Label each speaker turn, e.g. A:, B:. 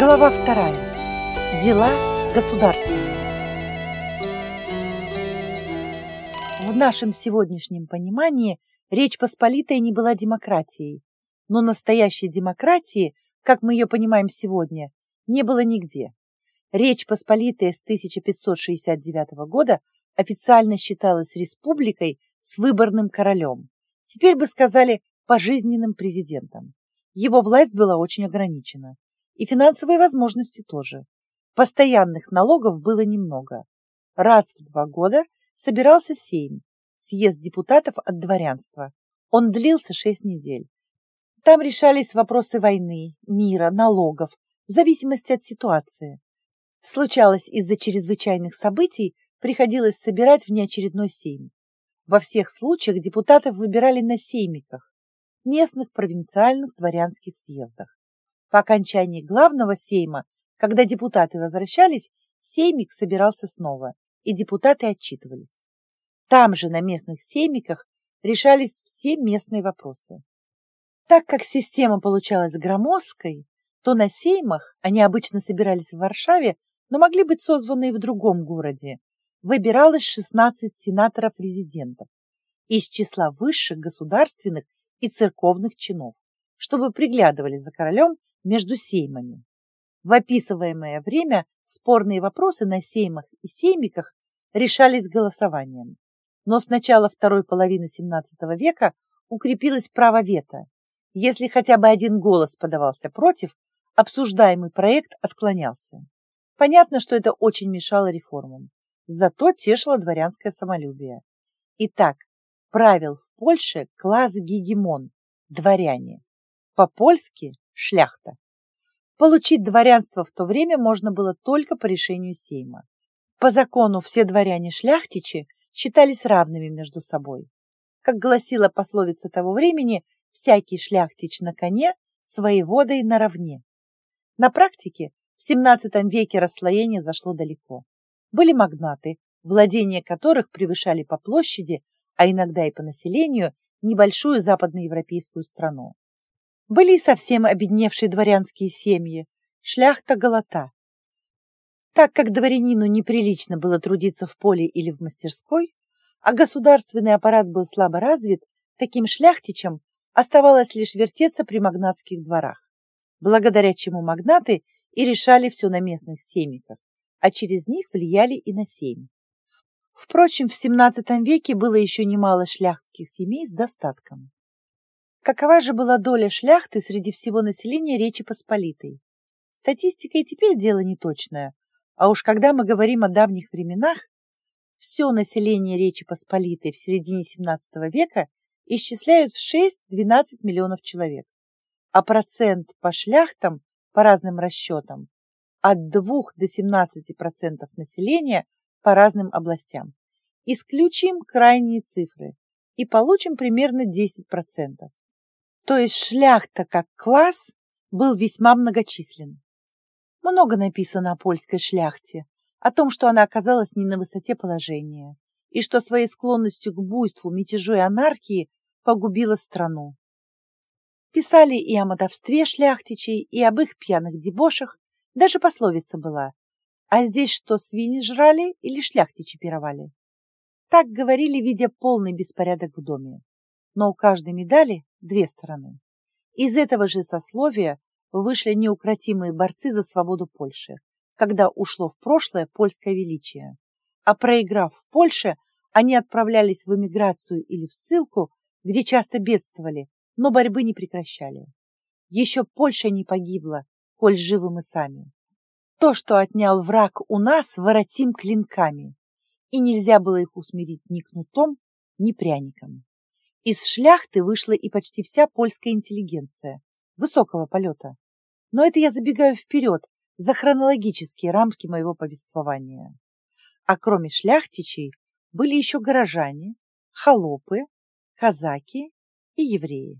A: Глава вторая. Дела государственные. В нашем сегодняшнем понимании Речь Посполитая не была демократией, но настоящей демократии, как мы ее понимаем сегодня, не было нигде. Речь Посполитая с 1569 года официально считалась республикой с выборным королем. Теперь бы сказали пожизненным президентом. Его власть была очень ограничена. И финансовые возможности тоже. Постоянных налогов было немного. Раз в два года собирался Сейм, съезд депутатов от дворянства. Он длился шесть недель. Там решались вопросы войны, мира, налогов, в зависимости от ситуации. Случалось, из-за чрезвычайных событий приходилось собирать внеочередной сейм. Во всех случаях депутатов выбирали на сеймиках, местных провинциальных дворянских съездах. По окончании главного сейма, когда депутаты возвращались, сеймик собирался снова, и депутаты отчитывались. Там же, на местных сеймиках, решались все местные вопросы. Так как система получалась громоздкой, то на сеймах они обычно собирались в Варшаве, но могли быть созваны и в другом городе. Выбиралось 16 сенаторов-резидентов из числа высших государственных и церковных чинов, чтобы приглядывали за королем между сеймами. В описываемое время спорные вопросы на сеймах и сеймиках решались голосованием. Но с начала второй половины XVII века укрепилось право вето. Если хотя бы один голос подавался против, обсуждаемый проект отклонялся. Понятно, что это очень мешало реформам, зато тешило дворянское самолюбие. Итак, правил в Польше класс гегемон – дворяне. По-польски – шляхта. Получить дворянство в то время можно было только по решению Сейма. По закону все дворяне-шляхтичи считались равными между собой. Как гласила пословица того времени, всякий шляхтич на коне, своеводой наравне. На практике в XVII веке расслоение зашло далеко. Были магнаты, владения которых превышали по площади, а иногда и по населению, небольшую западноевропейскую страну. Были и совсем обедневшие дворянские семьи, шляхта-голота, так как дворянину неприлично было трудиться в поле или в мастерской, а государственный аппарат был слабо развит, таким шляхтичам оставалось лишь вертеться при магнатских дворах, благодаря чему магнаты и решали все на местных семиках, а через них влияли и на семь. Впрочем, в XVII веке было еще немало шляхтских семей с достатком. Какова же была доля шляхты среди всего населения Речи Посполитой? Статистика и теперь дело неточное, а уж когда мы говорим о давних временах, все население Речи Посполитой в середине XVII века исчисляют в 6-12 миллионов человек, а процент по шляхтам, по разным расчетам, от 2 до 17% населения по разным областям. Исключим крайние цифры и получим примерно 10%. То есть шляхта как класс был весьма многочислен. Много написано о польской шляхте, о том, что она оказалась не на высоте положения, и что своей склонностью к буйству, мятежу и анархии погубила страну. Писали и о мотовстве шляхтичей, и об их пьяных дебошах, даже пословица была «А здесь что, свиньи жрали или шляхтичи пировали?» Так говорили, видя полный беспорядок в доме. Но у каждой медали две стороны. Из этого же сословия вышли неукротимые борцы за свободу Польши, когда ушло в прошлое польское величие. А проиграв в Польше, они отправлялись в эмиграцию или в ссылку, где часто бедствовали, но борьбы не прекращали. Еще Польша не погибла, коль живы мы сами. То, что отнял враг у нас, воротим клинками, и нельзя было их усмирить ни кнутом, ни пряником. Из шляхты вышла и почти вся польская интеллигенция, высокого полета. Но это я забегаю вперед, за хронологические рамки моего повествования. А кроме шляхтичей были еще горожане, холопы, казаки и евреи.